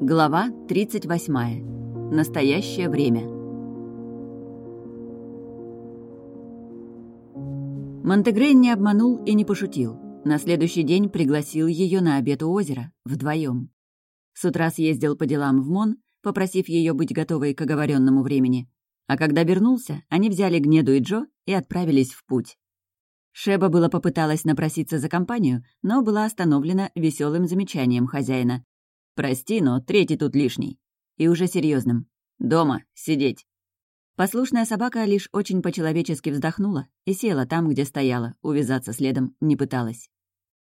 Глава 38. Настоящее время. Монтегрейн не обманул и не пошутил. На следующий день пригласил ее на обед у озера, вдвоем. С утра съездил по делам в Мон, попросив ее быть готовой к оговоренному времени. А когда вернулся, они взяли Гнеду и Джо и отправились в путь. Шеба было попыталась напроситься за компанию, но была остановлена веселым замечанием хозяина. «Прости, но третий тут лишний». И уже серьезным. «Дома, сидеть». Послушная собака лишь очень по-человечески вздохнула и села там, где стояла, увязаться следом не пыталась.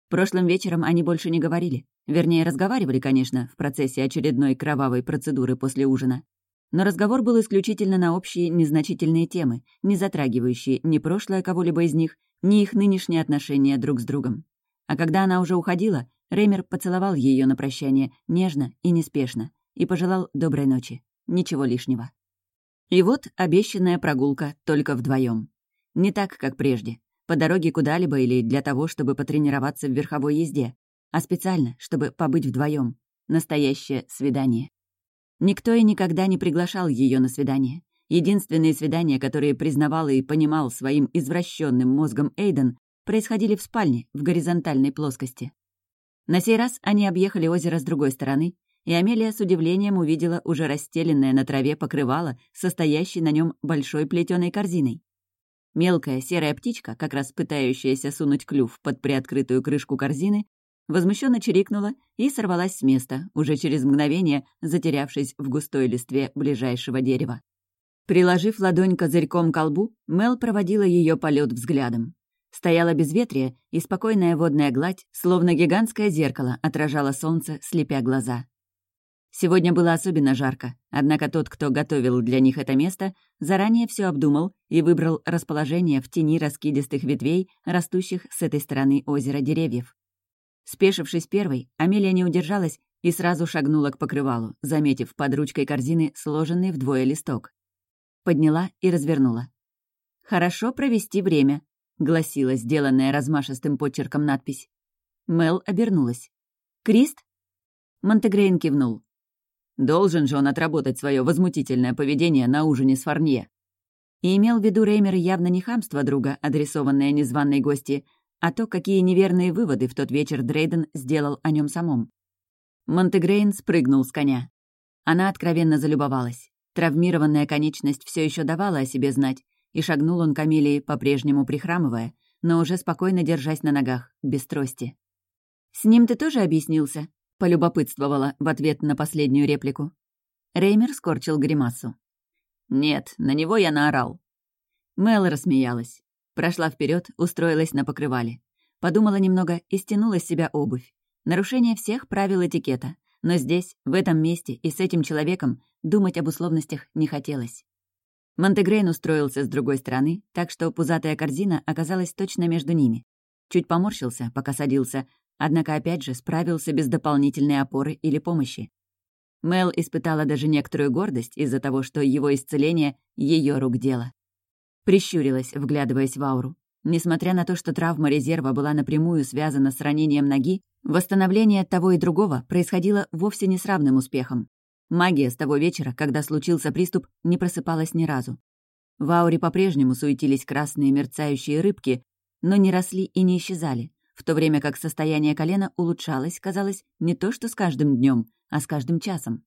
Прошлым вечером они больше не говорили. Вернее, разговаривали, конечно, в процессе очередной кровавой процедуры после ужина. Но разговор был исключительно на общие незначительные темы, не затрагивающие ни прошлое кого-либо из них, ни их нынешние отношения друг с другом. А когда она уже уходила, Реймер поцеловал ее на прощание нежно и неспешно и пожелал доброй ночи. Ничего лишнего. И вот обещанная прогулка только вдвоем. Не так, как прежде. По дороге куда-либо или для того, чтобы потренироваться в верховой езде, а специально, чтобы побыть вдвоем. Настоящее свидание. Никто и никогда не приглашал ее на свидание. Единственные свидания, которые признавал и понимал своим извращенным мозгом Эйден, происходили в спальне, в горизонтальной плоскости. На сей раз они объехали озеро с другой стороны, и Амелия с удивлением увидела уже расстеленное на траве покрывало, состоящее на нем большой плетеной корзиной. Мелкая серая птичка, как раз пытающаяся сунуть клюв под приоткрытую крышку корзины, возмущенно чирикнула и сорвалась с места, уже через мгновение затерявшись в густой листве ближайшего дерева. Приложив ладонь козырьком к колбу, Мел проводила ее полет взглядом. Стояло безветрие, и спокойная водная гладь, словно гигантское зеркало, отражало солнце, слепя глаза. Сегодня было особенно жарко, однако тот, кто готовил для них это место, заранее все обдумал и выбрал расположение в тени раскидистых ветвей, растущих с этой стороны озера деревьев. Спешившись первой, Амелия не удержалась и сразу шагнула к покрывалу, заметив под ручкой корзины сложенный вдвое листок. Подняла и развернула. «Хорошо провести время», — гласила сделанная размашистым почерком надпись. Мел обернулась. «Крист?» Монтегрейн кивнул. Должен же он отработать свое возмутительное поведение на ужине с Фарнье. И имел в виду Реймер явно не хамство друга, адресованное незваной гости, а то, какие неверные выводы в тот вечер Дрейден сделал о нем самом. Монтегрейн спрыгнул с коня. Она откровенно залюбовалась. Травмированная конечность все еще давала о себе знать, и шагнул он к Амелии, по-прежнему прихрамывая, но уже спокойно держась на ногах, без трости. «С ним ты тоже объяснился?» — полюбопытствовала в ответ на последнюю реплику. Реймер скорчил гримасу. «Нет, на него я наорал». Мел рассмеялась. Прошла вперед, устроилась на покрывале. Подумала немного и стянула с себя обувь. Нарушение всех правил этикета. Но здесь, в этом месте и с этим человеком думать об условностях не хотелось. Монтегрейн устроился с другой стороны, так что пузатая корзина оказалась точно между ними. Чуть поморщился, пока садился, однако опять же справился без дополнительной опоры или помощи. Мел испытала даже некоторую гордость из-за того, что его исцеление — ее рук дело. Прищурилась, вглядываясь в ауру. Несмотря на то, что травма резерва была напрямую связана с ранением ноги, восстановление того и другого происходило вовсе не с равным успехом. Магия с того вечера, когда случился приступ, не просыпалась ни разу. В ауре по-прежнему суетились красные мерцающие рыбки, но не росли и не исчезали, в то время как состояние колена улучшалось, казалось, не то что с каждым днем, а с каждым часом.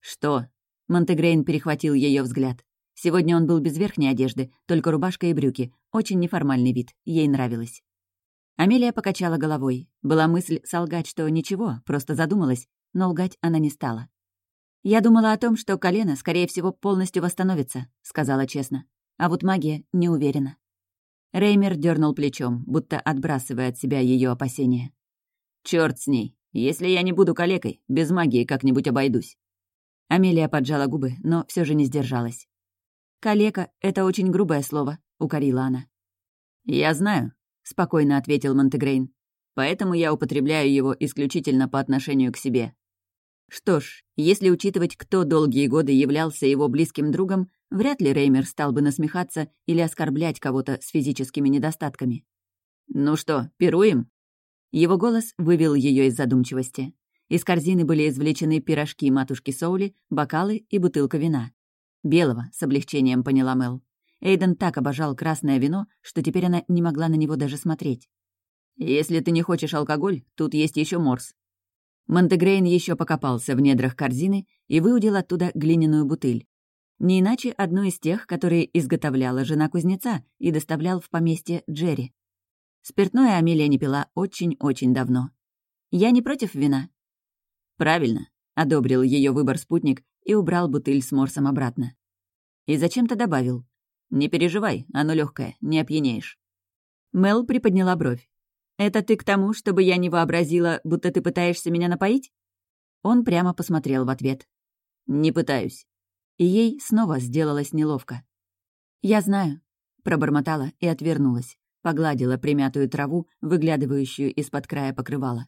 «Что?» — Монтегрейн перехватил ее взгляд. Сегодня он был без верхней одежды, только рубашка и брюки. Очень неформальный вид, ей нравилось. Амелия покачала головой. Была мысль солгать, что ничего, просто задумалась, но лгать она не стала. «Я думала о том, что колено, скорее всего, полностью восстановится», — сказала честно. А вот магия не уверена. Реймер дернул плечом, будто отбрасывая от себя ее опасения. Черт с ней. Если я не буду калекой, без магии как-нибудь обойдусь». Амелия поджала губы, но все же не сдержалась. «Калека — это очень грубое слово», — укорила она. «Я знаю», — спокойно ответил Монтегрейн. «Поэтому я употребляю его исключительно по отношению к себе». Что ж, если учитывать, кто долгие годы являлся его близким другом, вряд ли Реймер стал бы насмехаться или оскорблять кого-то с физическими недостатками. «Ну что, пируем?» Его голос вывел ее из задумчивости. Из корзины были извлечены пирожки матушки Соули, бокалы и бутылка вина. Белого, с облегчением поняла Мел. Эйден так обожал красное вино, что теперь она не могла на него даже смотреть. «Если ты не хочешь алкоголь, тут есть еще морс». Монтегрейн еще покопался в недрах корзины и выудил оттуда глиняную бутыль. Не иначе одну из тех, которые изготовляла жена кузнеца и доставлял в поместье Джерри. Спиртное Амелия не пила очень-очень давно. «Я не против вина». «Правильно», — одобрил ее выбор спутник и убрал бутыль с морсом обратно. И зачем-то добавил. «Не переживай, оно легкое, не опьянеешь». Мел приподняла бровь. «Это ты к тому, чтобы я не вообразила, будто ты пытаешься меня напоить?» Он прямо посмотрел в ответ. «Не пытаюсь». И ей снова сделалось неловко. «Я знаю», — пробормотала и отвернулась, погладила примятую траву, выглядывающую из-под края покрывала.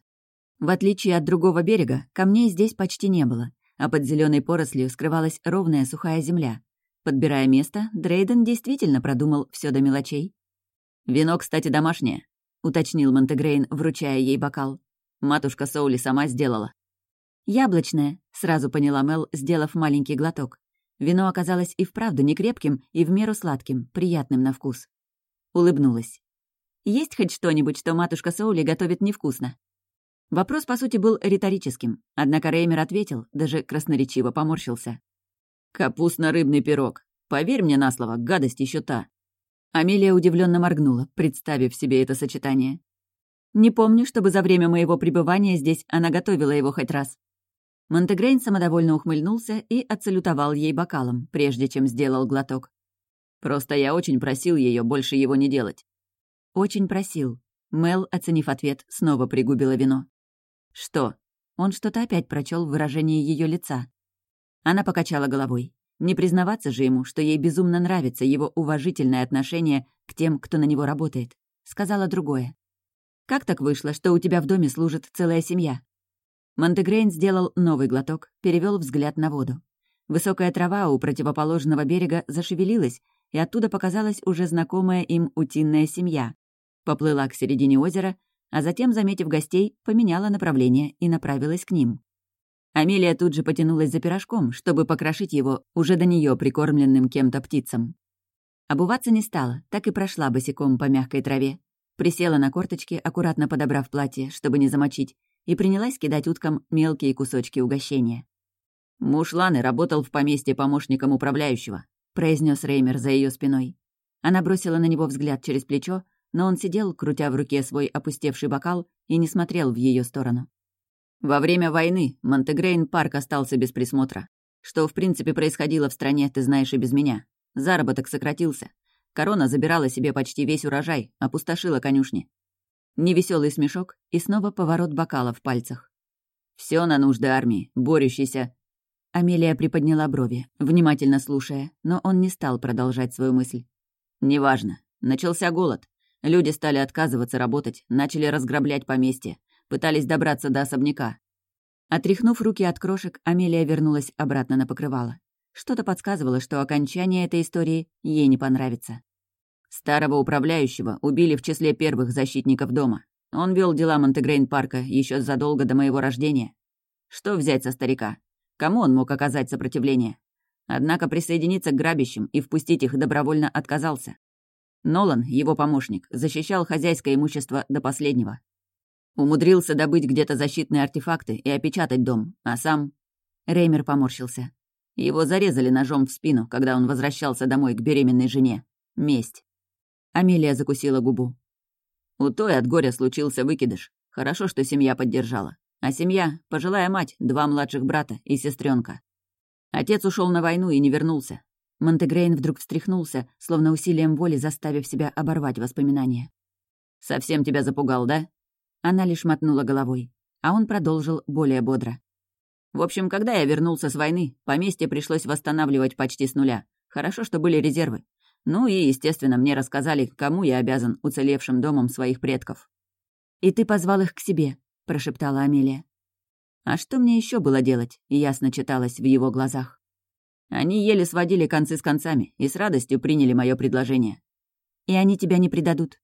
В отличие от другого берега, камней здесь почти не было, а под зеленой порослью скрывалась ровная сухая земля. Подбирая место, Дрейден действительно продумал все до мелочей. «Вино, кстати, домашнее», — уточнил Монтегрейн, вручая ей бокал. «Матушка Соули сама сделала». «Яблочное», — сразу поняла Мел, сделав маленький глоток. Вино оказалось и вправду не крепким, и в меру сладким, приятным на вкус. Улыбнулась. «Есть хоть что-нибудь, что матушка Соули готовит невкусно?» Вопрос, по сути, был риторическим, однако Реймер ответил, даже красноречиво поморщился. «Капустно-рыбный пирог. Поверь мне на слово, гадость еще та. Амелия удивленно моргнула, представив себе это сочетание. «Не помню, чтобы за время моего пребывания здесь она готовила его хоть раз». Монтегрейн самодовольно ухмыльнулся и отсалютовал ей бокалом, прежде чем сделал глоток. «Просто я очень просил ее больше его не делать». «Очень просил». Мел, оценив ответ, снова пригубила вино. «Что?» Он что-то опять прочел в выражении ее лица. Она покачала головой. Не признаваться же ему, что ей безумно нравится его уважительное отношение к тем, кто на него работает. Сказала другое. «Как так вышло, что у тебя в доме служит целая семья?» Монтегрейн сделал новый глоток, перевел взгляд на воду. Высокая трава у противоположного берега зашевелилась, и оттуда показалась уже знакомая им утиная семья. Поплыла к середине озера, а затем, заметив гостей, поменяла направление и направилась к ним. Амелия тут же потянулась за пирожком, чтобы покрошить его уже до нее прикормленным кем-то птицам. Обуваться не стала, так и прошла босиком по мягкой траве. Присела на корточки, аккуратно подобрав платье, чтобы не замочить, и принялась кидать уткам мелкие кусочки угощения. «Муж Ланы работал в поместье помощником управляющего», произнес Реймер за ее спиной. Она бросила на него взгляд через плечо, но он сидел, крутя в руке свой опустевший бокал, и не смотрел в ее сторону. Во время войны Монтегрейн парк остался без присмотра. Что, в принципе, происходило в стране, ты знаешь и без меня. Заработок сократился. Корона забирала себе почти весь урожай, опустошила конюшни. Невеселый смешок и снова поворот бокала в пальцах. Все на нужды армии, борющейся. Амелия приподняла брови, внимательно слушая, но он не стал продолжать свою мысль. «Неважно. Начался голод. Люди стали отказываться работать, начали разграблять поместье пытались добраться до особняка. Отряхнув руки от крошек, Амелия вернулась обратно на покрывало. Что-то подсказывало, что окончание этой истории ей не понравится. Старого управляющего убили в числе первых защитников дома. Он вел дела Монтегрейн-парка еще задолго до моего рождения. Что взять со старика? Кому он мог оказать сопротивление? Однако присоединиться к грабящим и впустить их добровольно отказался. Нолан, его помощник, защищал хозяйское имущество до последнего. Умудрился добыть где-то защитные артефакты и опечатать дом, а сам... Реймер поморщился. Его зарезали ножом в спину, когда он возвращался домой к беременной жене. Месть. Амелия закусила губу. У той от горя случился выкидыш. Хорошо, что семья поддержала. А семья — пожилая мать, два младших брата и сестренка. Отец ушел на войну и не вернулся. Монтегрейн вдруг встряхнулся, словно усилием воли заставив себя оборвать воспоминания. «Совсем тебя запугал, да?» Она лишь мотнула головой, а он продолжил более бодро. «В общем, когда я вернулся с войны, поместье пришлось восстанавливать почти с нуля. Хорошо, что были резервы. Ну и, естественно, мне рассказали, кому я обязан уцелевшим домом своих предков». «И ты позвал их к себе», — прошептала Амелия. «А что мне еще было делать?» — ясно читалось в его глазах. Они еле сводили концы с концами и с радостью приняли мое предложение. «И они тебя не предадут?»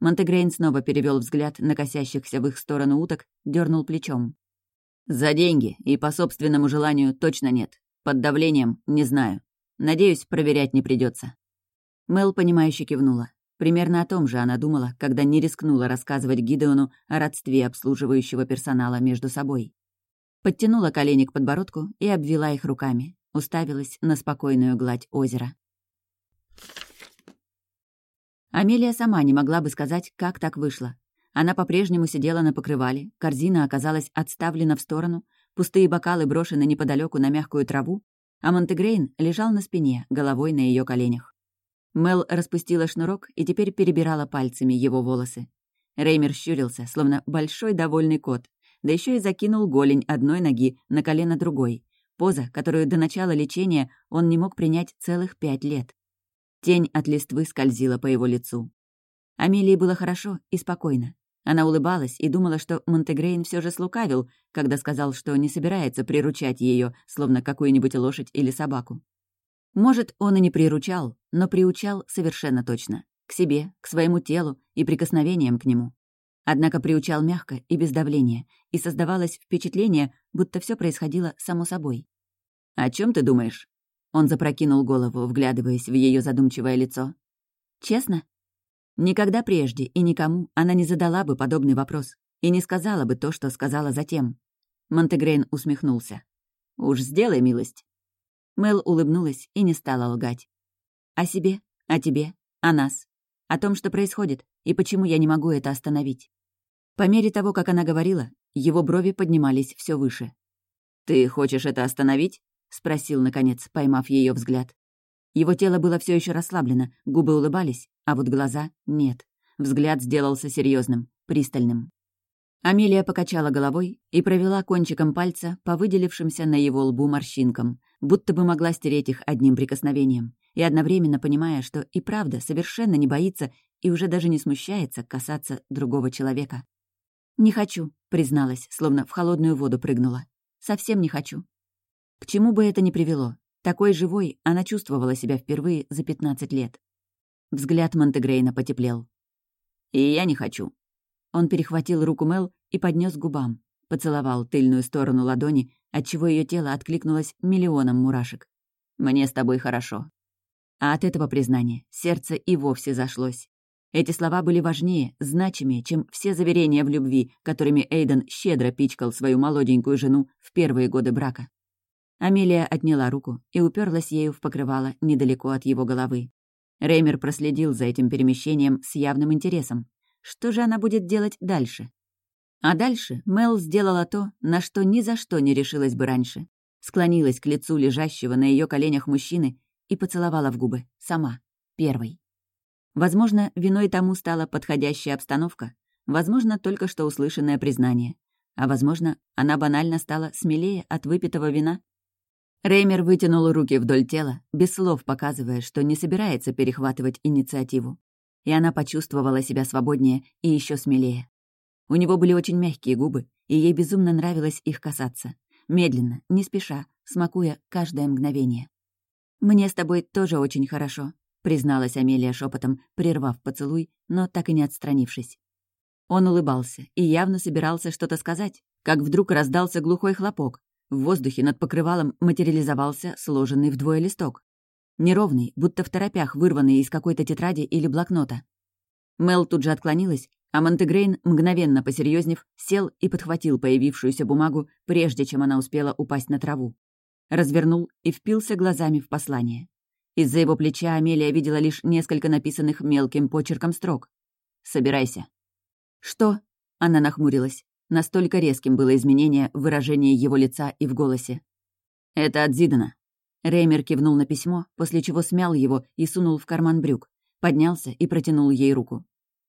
Монтегрейн снова перевел взгляд на косящихся в их сторону уток, дернул плечом. «За деньги и по собственному желанию точно нет. Под давлением — не знаю. Надеюсь, проверять не придется. Мел, понимающе кивнула. Примерно о том же она думала, когда не рискнула рассказывать Гидеону о родстве обслуживающего персонала между собой. Подтянула колени к подбородку и обвела их руками, уставилась на спокойную гладь озера. Амелия сама не могла бы сказать, как так вышло. Она по-прежнему сидела на покрывале, корзина оказалась отставлена в сторону, пустые бокалы брошены неподалеку на мягкую траву, а Монтегрейн лежал на спине, головой на ее коленях. Мел распустила шнурок и теперь перебирала пальцами его волосы. Реймер щурился, словно большой довольный кот, да еще и закинул голень одной ноги на колено другой. Поза, которую до начала лечения он не мог принять целых пять лет. Тень от листвы скользила по его лицу. Амелии было хорошо и спокойно. Она улыбалась и думала, что Монтегрейн все же слукавил, когда сказал, что не собирается приручать ее, словно какую-нибудь лошадь или собаку. Может, он и не приручал, но приучал совершенно точно. К себе, к своему телу и прикосновениям к нему. Однако приучал мягко и без давления, и создавалось впечатление, будто все происходило само собой. «О чем ты думаешь?» Он запрокинул голову, вглядываясь в ее задумчивое лицо. «Честно?» Никогда прежде и никому она не задала бы подобный вопрос и не сказала бы то, что сказала затем. Монтегрейн усмехнулся. «Уж сделай милость». Мел улыбнулась и не стала лгать. «О себе, о тебе, о нас, о том, что происходит, и почему я не могу это остановить». По мере того, как она говорила, его брови поднимались все выше. «Ты хочешь это остановить?» — спросил, наконец, поймав ее взгляд. Его тело было все еще расслаблено, губы улыбались, а вот глаза — нет. Взгляд сделался серьезным, пристальным. Амелия покачала головой и провела кончиком пальца по выделившимся на его лбу морщинкам, будто бы могла стереть их одним прикосновением, и одновременно понимая, что и правда совершенно не боится и уже даже не смущается касаться другого человека. «Не хочу», — призналась, словно в холодную воду прыгнула. «Совсем не хочу». К чему бы это ни привело, такой живой она чувствовала себя впервые за 15 лет. Взгляд Монтегрейна потеплел. «И я не хочу». Он перехватил руку Мел и поднес к губам, поцеловал тыльную сторону ладони, отчего ее тело откликнулось миллионом мурашек. «Мне с тобой хорошо». А от этого признания сердце и вовсе зашлось. Эти слова были важнее, значимее, чем все заверения в любви, которыми Эйден щедро пичкал свою молоденькую жену в первые годы брака. Амелия отняла руку и уперлась ею в покрывало недалеко от его головы. Реймер проследил за этим перемещением с явным интересом. Что же она будет делать дальше? А дальше Мел сделала то, на что ни за что не решилась бы раньше. Склонилась к лицу лежащего на ее коленях мужчины и поцеловала в губы, сама, первой. Возможно, виной тому стала подходящая обстановка, возможно, только что услышанное признание, а возможно, она банально стала смелее от выпитого вина Реймер вытянул руки вдоль тела, без слов показывая, что не собирается перехватывать инициативу. И она почувствовала себя свободнее и еще смелее. У него были очень мягкие губы, и ей безумно нравилось их касаться. Медленно, не спеша, смакуя каждое мгновение. «Мне с тобой тоже очень хорошо», — призналась Амелия шепотом, прервав поцелуй, но так и не отстранившись. Он улыбался и явно собирался что-то сказать, как вдруг раздался глухой хлопок, в воздухе над покрывалом материализовался сложенный вдвое листок. Неровный, будто в торопях вырванный из какой-то тетради или блокнота. Мел тут же отклонилась, а Монтегрейн, мгновенно посерьезнев, сел и подхватил появившуюся бумагу, прежде чем она успела упасть на траву. Развернул и впился глазами в послание. Из-за его плеча Амелия видела лишь несколько написанных мелким почерком строк. «Собирайся». «Что?» — она нахмурилась. Настолько резким было изменение в выражении его лица и в голосе. «Это от Зидана». Реймер кивнул на письмо, после чего смял его и сунул в карман брюк, поднялся и протянул ей руку.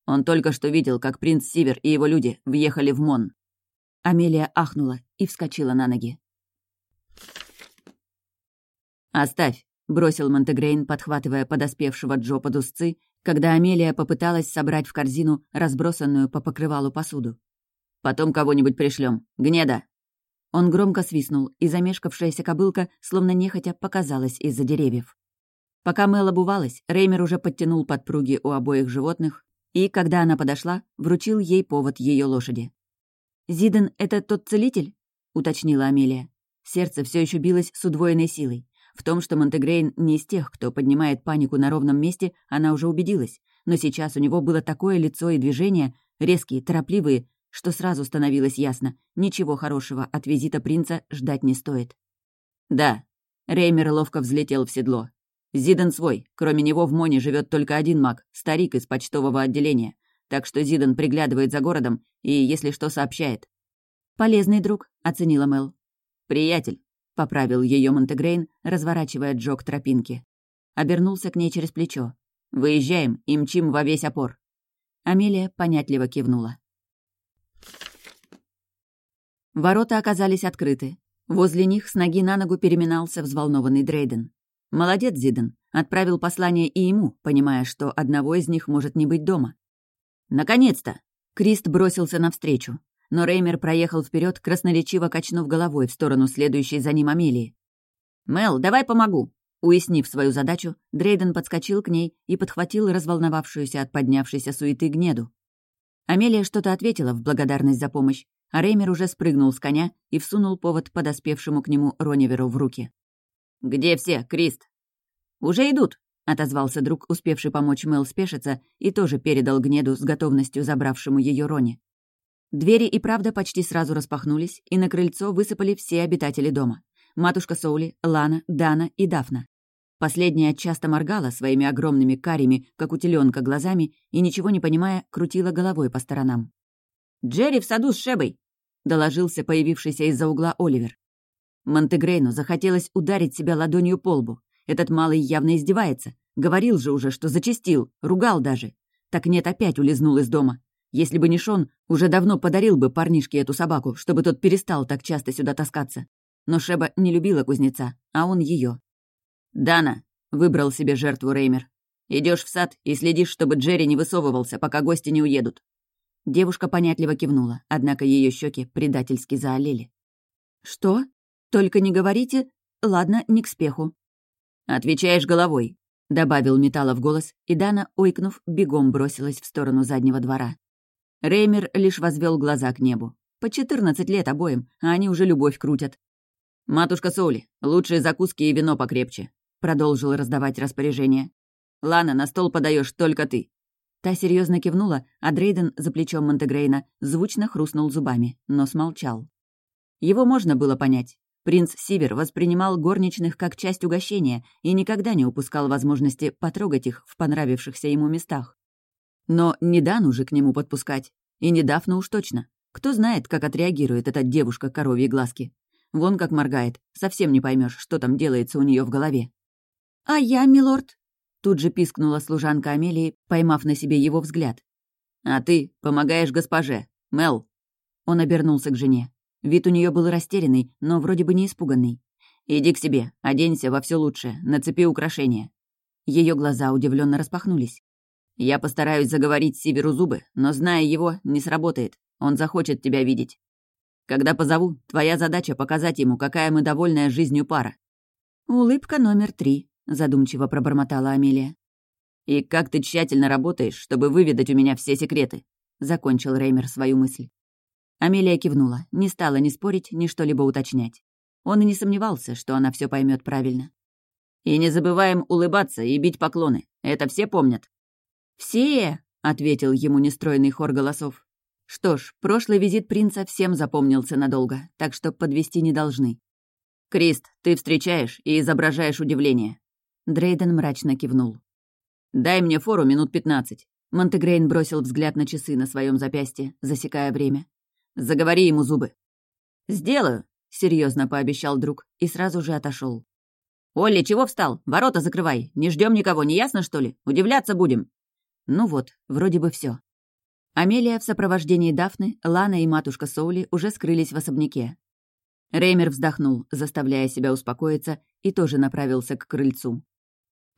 Он только что видел, как принц Сивер и его люди въехали в Мон. Амелия ахнула и вскочила на ноги. «Оставь», — бросил Монтегрейн, подхватывая подоспевшего Джо под узцы, когда Амелия попыталась собрать в корзину разбросанную по покрывалу посуду. Потом кого-нибудь пришлем. Гнеда!» Он громко свистнул, и замешкавшаяся кобылка, словно нехотя, показалась из-за деревьев. Пока Мэл обувалась, Реймер уже подтянул подпруги у обоих животных, и, когда она подошла, вручил ей повод ее лошади. «Зиден — это тот целитель?» — уточнила Амелия. Сердце все еще билось с удвоенной силой. В том, что Монтегрейн не из тех, кто поднимает панику на ровном месте, она уже убедилась. Но сейчас у него было такое лицо и движение, резкие, торопливые, что сразу становилось ясно, ничего хорошего от визита принца ждать не стоит. «Да». Реймер ловко взлетел в седло. «Зиден свой. Кроме него в Моне живет только один маг, старик из почтового отделения. Так что Зиден приглядывает за городом и, если что, сообщает». «Полезный друг», — оценила Мел. «Приятель», — поправил ее Монтегрейн, разворачивая Джок тропинки. Обернулся к ней через плечо. «Выезжаем и мчим во весь опор». Амелия понятливо кивнула. Ворота оказались открыты. Возле них с ноги на ногу переминался взволнованный Дрейден. Молодец, Зиден. Отправил послание и ему, понимая, что одного из них может не быть дома. «Наконец-то!» Крист бросился навстречу. Но Реймер проехал вперед, красноречиво качнув головой в сторону следующей за ним Амелии. «Мел, давай помогу!» Уяснив свою задачу, Дрейден подскочил к ней и подхватил разволновавшуюся от поднявшейся суеты гнеду. Амелия что-то ответила в благодарность за помощь, а Реймер уже спрыгнул с коня и всунул повод подоспевшему к нему Рониверу в руки. «Где все, Крист?» «Уже идут», — отозвался друг, успевший помочь Мэл спешиться, и тоже передал гнеду с готовностью забравшему ее Рони. Двери и правда почти сразу распахнулись, и на крыльцо высыпали все обитатели дома. Матушка Соули, Лана, Дана и Дафна. Последняя часто моргала своими огромными карими, как у теленка, глазами и, ничего не понимая, крутила головой по сторонам. «Джерри в саду с Шебой!» — доложился появившийся из-за угла Оливер. Монтегрейну захотелось ударить себя ладонью по лбу. Этот малый явно издевается. Говорил же уже, что зачастил, ругал даже. Так нет, опять улизнул из дома. Если бы не Шон, уже давно подарил бы парнишке эту собаку, чтобы тот перестал так часто сюда таскаться. Но Шеба не любила кузнеца, а он ее. «Дана», — выбрал себе жертву Реймер. Идешь в сад и следишь, чтобы Джерри не высовывался, пока гости не уедут. Девушка понятливо кивнула, однако ее щеки предательски заолели. «Что? Только не говорите... Ладно, не к спеху». «Отвечаешь головой», — добавил металла в голос, и Дана, ойкнув, бегом бросилась в сторону заднего двора. Реймер лишь возвел глаза к небу. По четырнадцать лет обоим, а они уже любовь крутят. «Матушка Соули, лучшие закуски и вино покрепче», — продолжил раздавать распоряжение. «Лана, на стол подаешь только ты. Та серьезно кивнула, а Дрейден за плечом Монтегрейна звучно хрустнул зубами, но смолчал. Его можно было понять. Принц Сивер воспринимал горничных как часть угощения и никогда не упускал возможности потрогать их в понравившихся ему местах. Но не Дану же к нему подпускать. И не Дафну уж точно. Кто знает, как отреагирует эта девушка коровьи глазки. Вон как моргает, совсем не поймешь, что там делается у нее в голове. «А я, милорд?» Тут же пискнула служанка Амелии, поймав на себе его взгляд. «А ты помогаешь госпоже, Мел!» Он обернулся к жене. Вид у нее был растерянный, но вроде бы не испуганный. «Иди к себе, оденься во все лучшее, нацепи украшения». Ее глаза удивленно распахнулись. «Я постараюсь заговорить Сиверу зубы, но, зная его, не сработает. Он захочет тебя видеть. Когда позову, твоя задача показать ему, какая мы довольная жизнью пара». Улыбка номер три задумчиво пробормотала Амелия. «И как ты тщательно работаешь, чтобы выведать у меня все секреты?» — закончил Реймер свою мысль. Амелия кивнула, не стала ни спорить, ни что-либо уточнять. Он и не сомневался, что она все поймет правильно. «И не забываем улыбаться и бить поклоны. Это все помнят?» «Все!» — ответил ему нестройный хор голосов. Что ж, прошлый визит принца всем запомнился надолго, так что подвести не должны. «Крист, ты встречаешь и изображаешь удивление. Дрейден мрачно кивнул. «Дай мне фору минут пятнадцать». Монтегрейн бросил взгляд на часы на своем запястье, засекая время. «Заговори ему зубы». «Сделаю», — серьезно пообещал друг и сразу же отошел. «Олли, чего встал? Ворота закрывай. Не ждем никого, не ясно, что ли? Удивляться будем». Ну вот, вроде бы все. Амелия в сопровождении Дафны, Лана и матушка Соули уже скрылись в особняке. Реймер вздохнул, заставляя себя успокоиться, и тоже направился к крыльцу.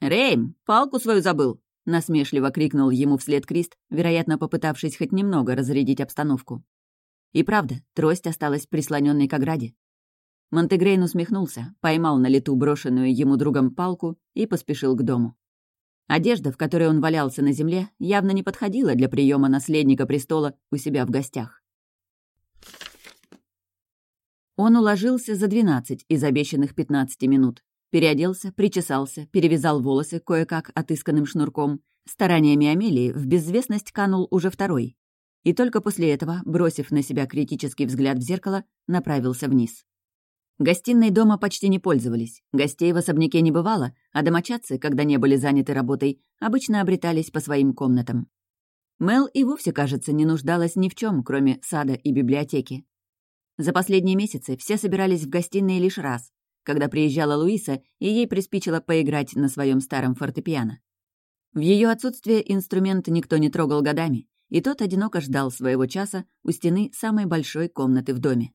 «Рейм, палку свою забыл!» — насмешливо крикнул ему вслед Крист, вероятно, попытавшись хоть немного разрядить обстановку. И правда, трость осталась прислоненной к ограде. Монтегрейн усмехнулся, поймал на лету брошенную ему другом палку и поспешил к дому. Одежда, в которой он валялся на земле, явно не подходила для приема наследника престола у себя в гостях. Он уложился за 12 из обещанных 15 минут. Переоделся, причесался, перевязал волосы кое-как отысканным шнурком. Стараниями Амелии в безвестность канул уже второй. И только после этого, бросив на себя критический взгляд в зеркало, направился вниз. Гостиной дома почти не пользовались, гостей в особняке не бывало, а домочадцы, когда не были заняты работой, обычно обретались по своим комнатам. Мел и вовсе, кажется, не нуждалась ни в чем, кроме сада и библиотеки. За последние месяцы все собирались в гостиной лишь раз, когда приезжала Луиса, и ей приспичило поиграть на своем старом фортепиано. В ее отсутствие инструмент никто не трогал годами, и тот одиноко ждал своего часа у стены самой большой комнаты в доме.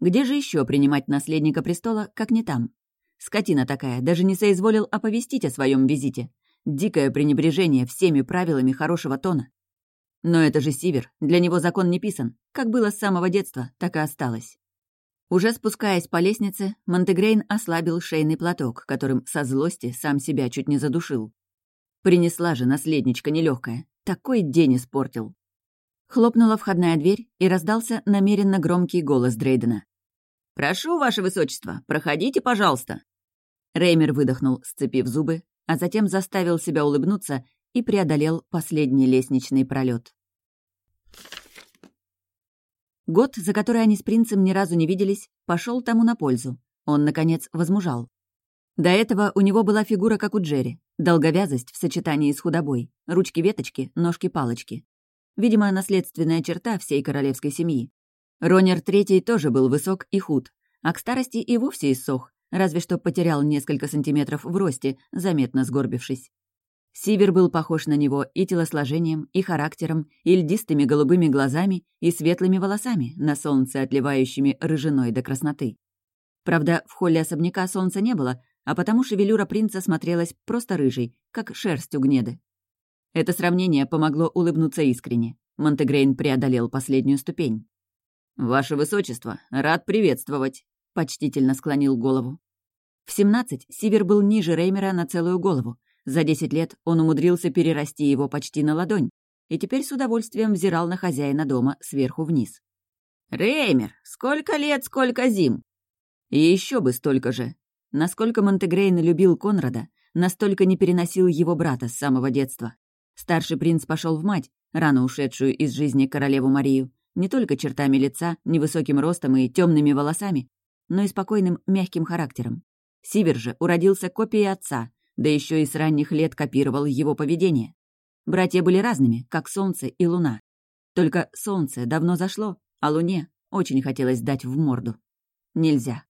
Где же еще принимать наследника престола, как не там? Скотина такая, даже не соизволил оповестить о своем визите. Дикое пренебрежение всеми правилами хорошего тона. Но это же Сивер, для него закон не писан. Как было с самого детства, так и осталось. Уже спускаясь по лестнице, Монтегрейн ослабил шейный платок, которым со злости сам себя чуть не задушил. Принесла же наследничка нелегкая. Такой день испортил. Хлопнула входная дверь, и раздался намеренно громкий голос Дрейдена. «Прошу, ваше высочество, проходите, пожалуйста». Реймер выдохнул, сцепив зубы, а затем заставил себя улыбнуться и преодолел последний лестничный пролет. Год, за который они с принцем ни разу не виделись, пошел тому на пользу. Он, наконец, возмужал. До этого у него была фигура, как у Джерри. Долговязость в сочетании с худобой. Ручки-веточки, ножки-палочки. Видимо, наследственная черта всей королевской семьи. Ронер Третий тоже был высок и худ, а к старости и вовсе иссох, разве что потерял несколько сантиметров в росте, заметно сгорбившись. Сивер был похож на него и телосложением, и характером, и льдистыми голубыми глазами, и светлыми волосами, на солнце отливающими рыжиной до красноты. Правда, в холле особняка солнца не было, а потому шевелюра принца смотрелась просто рыжей, как шерсть у гнеды. Это сравнение помогло улыбнуться искренне. Монтегрейн преодолел последнюю ступень. «Ваше Высочество, рад приветствовать», — почтительно склонил голову. В 17 Сивер был ниже Реймера на целую голову. За 10 лет он умудрился перерасти его почти на ладонь, и теперь с удовольствием взирал на хозяина дома сверху вниз. «Реймер, сколько лет, сколько зим!» И еще бы столько же. Насколько Монтегрейн любил Конрада, настолько не переносил его брата с самого детства. Старший принц пошел в мать, рано ушедшую из жизни королеву Марию, не только чертами лица, невысоким ростом и темными волосами, но и спокойным, мягким характером. Сивер же уродился копией отца, да еще и с ранних лет копировал его поведение. Братья были разными, как солнце и луна. Только солнце давно зашло, а луне очень хотелось дать в морду. Нельзя.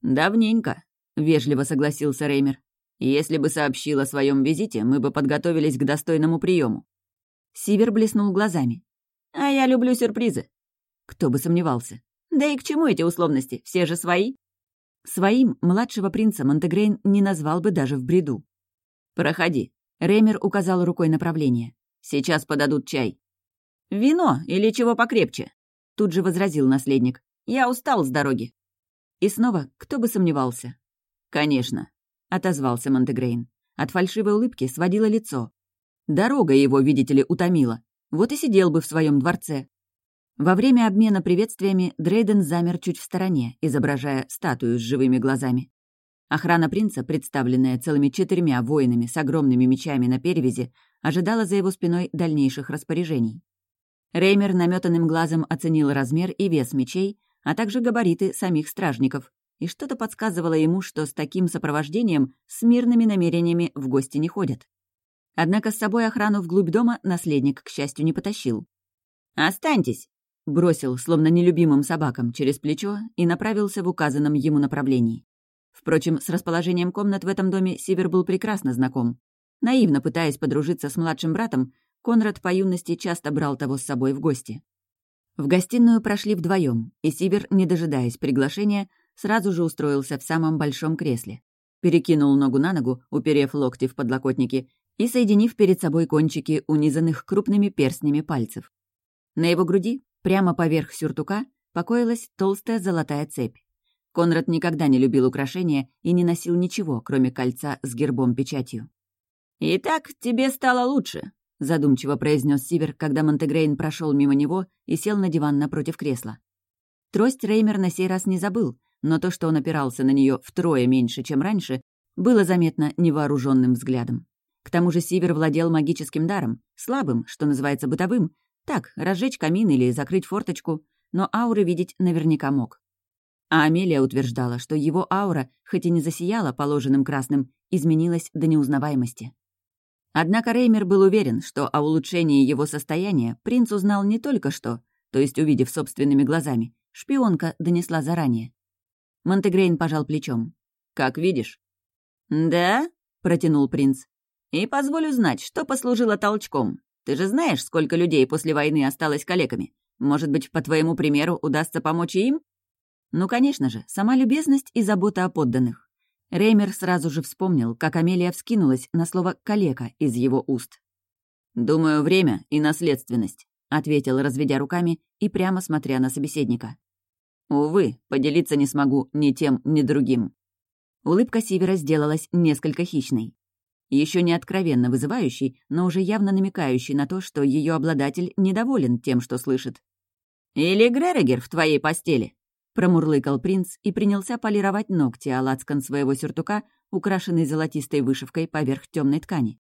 «Давненько», — вежливо согласился Реймер. Если бы сообщил о своем визите, мы бы подготовились к достойному приему. Сивер блеснул глазами. «А я люблю сюрпризы». Кто бы сомневался. Да и к чему эти условности? Все же свои. Своим младшего принца Монтегрейн не назвал бы даже в бреду. «Проходи». Реймер указал рукой направление. «Сейчас подадут чай». «Вино или чего покрепче?» Тут же возразил наследник. «Я устал с дороги». И снова, кто бы сомневался. «Конечно отозвался Монтегрейн. От фальшивой улыбки сводило лицо. Дорога его, видите ли, утомила. Вот и сидел бы в своем дворце. Во время обмена приветствиями Дрейден замер чуть в стороне, изображая статую с живыми глазами. Охрана принца, представленная целыми четырьмя воинами с огромными мечами на перевязи, ожидала за его спиной дальнейших распоряжений. Реймер наметанным глазом оценил размер и вес мечей, а также габариты самих стражников, и что-то подсказывало ему, что с таким сопровождением с мирными намерениями в гости не ходят. Однако с собой охрану вглубь дома наследник, к счастью, не потащил. «Останьтесь!» — бросил, словно нелюбимым собакам, через плечо и направился в указанном ему направлении. Впрочем, с расположением комнат в этом доме Сивер был прекрасно знаком. Наивно пытаясь подружиться с младшим братом, Конрад по юности часто брал того с собой в гости. В гостиную прошли вдвоем, и Сивер, не дожидаясь приглашения, сразу же устроился в самом большом кресле. Перекинул ногу на ногу, уперев локти в подлокотники и соединив перед собой кончики, унизанных крупными перстнями пальцев. На его груди, прямо поверх сюртука, покоилась толстая золотая цепь. Конрад никогда не любил украшения и не носил ничего, кроме кольца с гербом-печатью. «Итак, тебе стало лучше», — задумчиво произнес Сивер, когда Монтегрейн прошел мимо него и сел на диван напротив кресла. Трость Реймер на сей раз не забыл, но то, что он опирался на нее втрое меньше, чем раньше, было заметно невооруженным взглядом. К тому же Сивер владел магическим даром, слабым, что называется бытовым, так, разжечь камин или закрыть форточку, но ауры видеть наверняка мог. А Амелия утверждала, что его аура, хоть и не засияла положенным красным, изменилась до неузнаваемости. Однако Реймер был уверен, что о улучшении его состояния принц узнал не только что, то есть увидев собственными глазами, шпионка донесла заранее. Монтегрейн пожал плечом. «Как видишь». «Да?» — протянул принц. «И позволю знать, что послужило толчком. Ты же знаешь, сколько людей после войны осталось калеками. Может быть, по твоему примеру удастся помочь и им?» Ну, конечно же, сама любезность и забота о подданных. Реймер сразу же вспомнил, как Амелия вскинулась на слово «калека» из его уст. «Думаю, время и наследственность», — ответил, разведя руками и прямо смотря на собеседника. «Увы, поделиться не смогу ни тем, ни другим». Улыбка Сивера сделалась несколько хищной. Еще не откровенно вызывающей, но уже явно намекающей на то, что ее обладатель недоволен тем, что слышит. «Или Гререгер в твоей постели?» Промурлыкал принц и принялся полировать ногти о своего сюртука, украшенный золотистой вышивкой поверх темной ткани.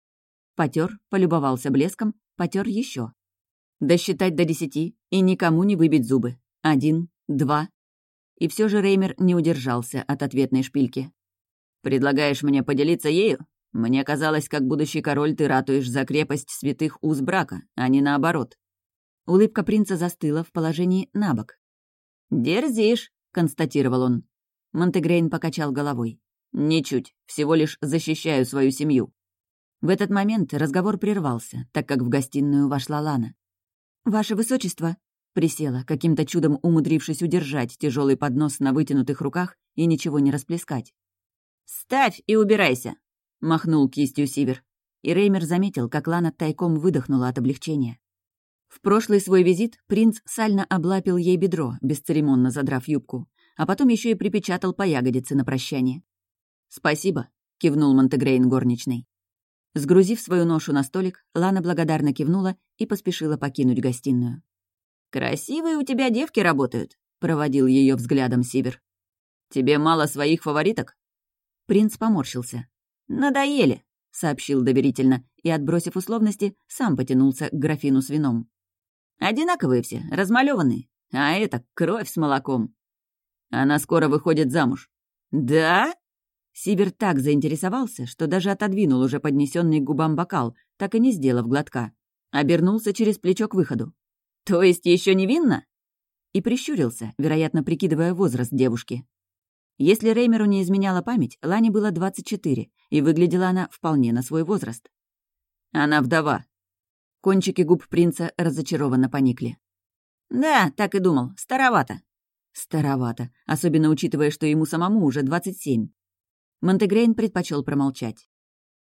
Потер, полюбовался блеском, потер еще. Досчитать до десяти и никому не выбить зубы. Один, два. И все же Реймер не удержался от ответной шпильки. «Предлагаешь мне поделиться ею? Мне казалось, как будущий король ты ратуешь за крепость святых уз брака, а не наоборот». Улыбка принца застыла в положении набок, «Дерзишь», — констатировал он. Монтегрейн покачал головой. «Ничуть, всего лишь защищаю свою семью». В этот момент разговор прервался, так как в гостиную вошла Лана. «Ваше высочество», — присела, каким-то чудом умудрившись удержать тяжелый поднос на вытянутых руках и ничего не расплескать. «Ставь и убирайся», — махнул кистью Сивер. И Реймер заметил, как Лана тайком выдохнула от облегчения. В прошлый свой визит принц сально облапил ей бедро, бесцеремонно задрав юбку, а потом еще и припечатал по ягодице на прощание. «Спасибо», — кивнул Монтегрейн горничной. Сгрузив свою ношу на столик, Лана благодарно кивнула и поспешила покинуть гостиную. «Красивые у тебя девки работают», — проводил ее взглядом Сивер. «Тебе мало своих фавориток?» Принц поморщился. «Надоели», — сообщил доверительно и, отбросив условности, сам потянулся к графину с вином. Одинаковые все, размалеванные. А это кровь с молоком. Она скоро выходит замуж. Да? Сибир так заинтересовался, что даже отодвинул уже поднесенный к губам бокал, так и не сделав глотка. Обернулся через плечо к выходу. То есть еще невинно? И прищурился, вероятно, прикидывая возраст девушки. Если Реймеру не изменяла память, Лане было 24, и выглядела она вполне на свой возраст. Она вдова, Кончики губ принца разочарованно поникли. «Да, так и думал. Старовато». «Старовато, особенно учитывая, что ему самому уже двадцать семь». Монтегрейн предпочел промолчать.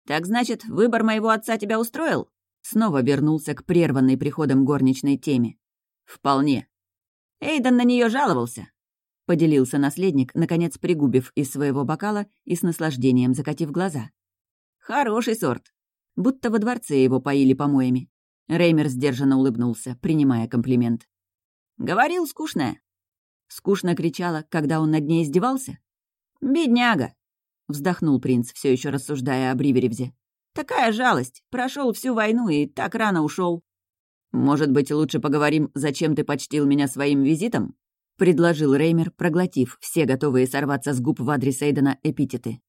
«Так значит, выбор моего отца тебя устроил?» Снова вернулся к прерванной приходом горничной теме. «Вполне». «Эйден на нее жаловался», — поделился наследник, наконец пригубив из своего бокала и с наслаждением закатив глаза. «Хороший сорт. Будто во дворце его поили помоями. Реймер сдержанно улыбнулся, принимая комплимент. «Говорил, скучная». Скучно кричала, когда он над ней издевался. «Бедняга!» — вздохнул принц, все еще рассуждая об Риверевзе. «Такая жалость! Прошел всю войну и так рано ушел. «Может быть, лучше поговорим, зачем ты почтил меня своим визитом?» — предложил Реймер, проглотив все готовые сорваться с губ в адрес Эйдена эпитеты.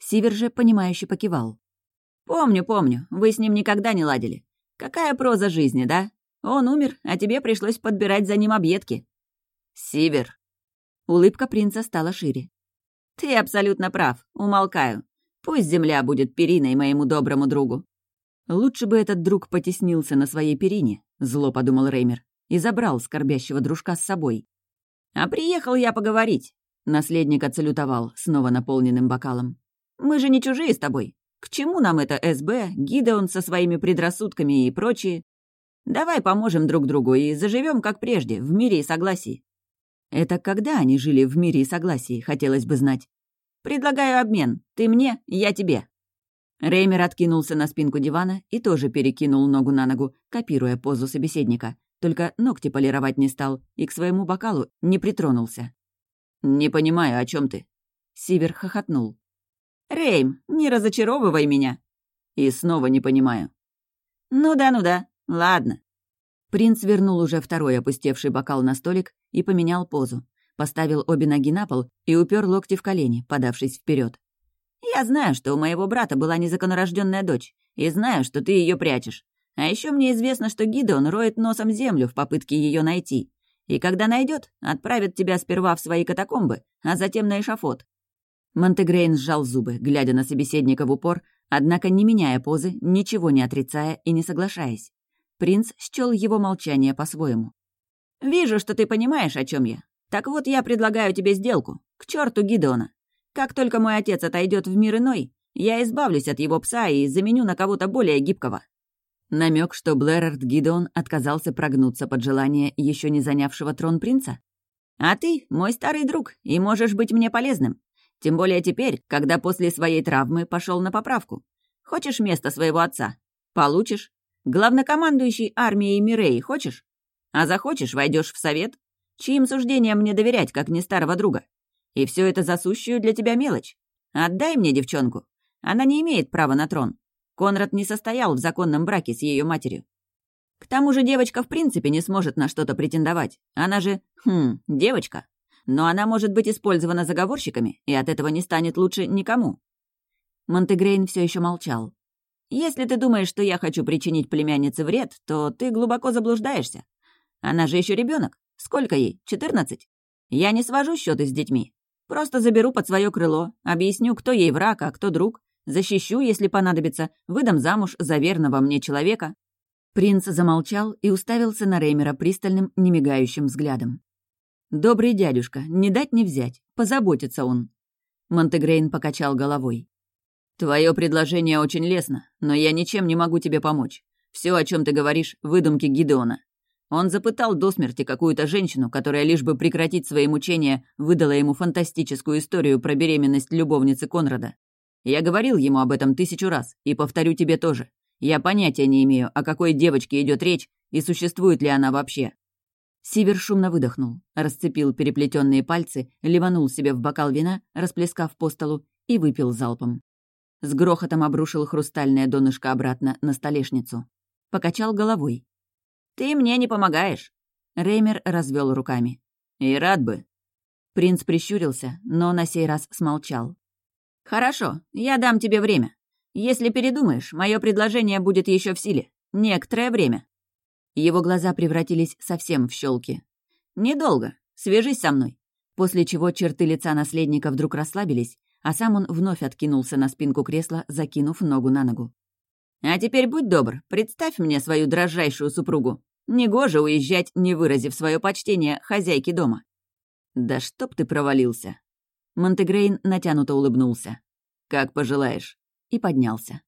Сивер же, понимающе покивал. «Помню, помню, вы с ним никогда не ладили. Какая проза жизни, да? Он умер, а тебе пришлось подбирать за ним объедки. Сивер. Улыбка принца стала шире. Ты абсолютно прав, умолкаю. Пусть земля будет периной моему доброму другу. Лучше бы этот друг потеснился на своей перине, зло подумал Реймер, и забрал скорбящего дружка с собой. А приехал я поговорить. Наследник отсалютовал, снова наполненным бокалом. «Мы же не чужие с тобой. К чему нам это СБ, Гидеон со своими предрассудками и прочие? Давай поможем друг другу и заживем как прежде, в мире и согласии. Это когда они жили в мире и согласии, хотелось бы знать. Предлагаю обмен. Ты мне, я тебе. Реймер откинулся на спинку дивана и тоже перекинул ногу на ногу, копируя позу собеседника. Только ногти полировать не стал и к своему бокалу не притронулся. «Не понимаю, о чем ты?» Сивер хохотнул. «Рейм, не разочаровывай меня!» «И снова не понимаю». «Ну да, ну да. Ладно». Принц вернул уже второй опустевший бокал на столик и поменял позу. Поставил обе ноги на пол и упер локти в колени, подавшись вперед. «Я знаю, что у моего брата была незаконнорожденная дочь, и знаю, что ты ее прячешь. А еще мне известно, что Гидеон роет носом землю в попытке ее найти. И когда найдет, отправит тебя сперва в свои катакомбы, а затем на эшафот». Монтегрейн сжал зубы, глядя на собеседника в упор, однако не меняя позы, ничего не отрицая и не соглашаясь. Принц счел его молчание по-своему. «Вижу, что ты понимаешь, о чем я. Так вот, я предлагаю тебе сделку. К черту Гидеона. Как только мой отец отойдет в мир иной, я избавлюсь от его пса и заменю на кого-то более гибкого». Намек, что Блэрард Гидеон отказался прогнуться под желание еще не занявшего трон принца? «А ты мой старый друг, и можешь быть мне полезным. Тем более теперь, когда после своей травмы пошел на поправку. Хочешь место своего отца? Получишь. Главнокомандующий армией Мирей хочешь? А захочешь, войдешь в совет? Чьим суждениям мне доверять, как не старого друга? И все это за сущую для тебя мелочь. Отдай мне девчонку. Она не имеет права на трон. Конрад не состоял в законном браке с ее матерью. К тому же девочка в принципе не сможет на что-то претендовать. Она же, хм, девочка. Но она может быть использована заговорщиками, и от этого не станет лучше никому. Монтегрейн все еще молчал. «Если ты думаешь, что я хочу причинить племяннице вред, то ты глубоко заблуждаешься. Она же еще ребенок. Сколько ей? Четырнадцать? Я не свожу счеты с детьми. Просто заберу под свое крыло, объясню, кто ей враг, а кто друг, защищу, если понадобится, выдам замуж за верного мне человека». Принц замолчал и уставился на Реймера пристальным, немигающим взглядом. «Добрый дядюшка, не дать не взять, позаботится он». Монтегрейн покачал головой. «Твое предложение очень лестно, но я ничем не могу тебе помочь. Все, о чем ты говоришь, выдумки Гидеона. Он запытал до смерти какую-то женщину, которая лишь бы прекратить свои мучения, выдала ему фантастическую историю про беременность любовницы Конрада. Я говорил ему об этом тысячу раз, и повторю тебе тоже. Я понятия не имею, о какой девочке идет речь и существует ли она вообще. Сивер шумно выдохнул, расцепил переплетенные пальцы, ливанул себе в бокал вина, расплескав по столу, и выпил залпом. С грохотом обрушил хрустальное донышко обратно на столешницу. Покачал головой, «Ты мне не помогаешь!» Реймер развел руками. «И рад бы!» Принц прищурился, но на сей раз смолчал. «Хорошо, я дам тебе время. Если передумаешь, мое предложение будет еще в силе. Некоторое время». Его глаза превратились совсем в щелки. «Недолго. Свяжись со мной». После чего черты лица наследника вдруг расслабились, а сам он вновь откинулся на спинку кресла, закинув ногу на ногу. «А теперь будь добр, представь мне свою дрожайшую супругу. Негоже уезжать, не выразив свое почтение хозяйке дома. «Да чтоб ты провалился!» Монтегрейн натянуто улыбнулся. «Как пожелаешь!» и поднялся.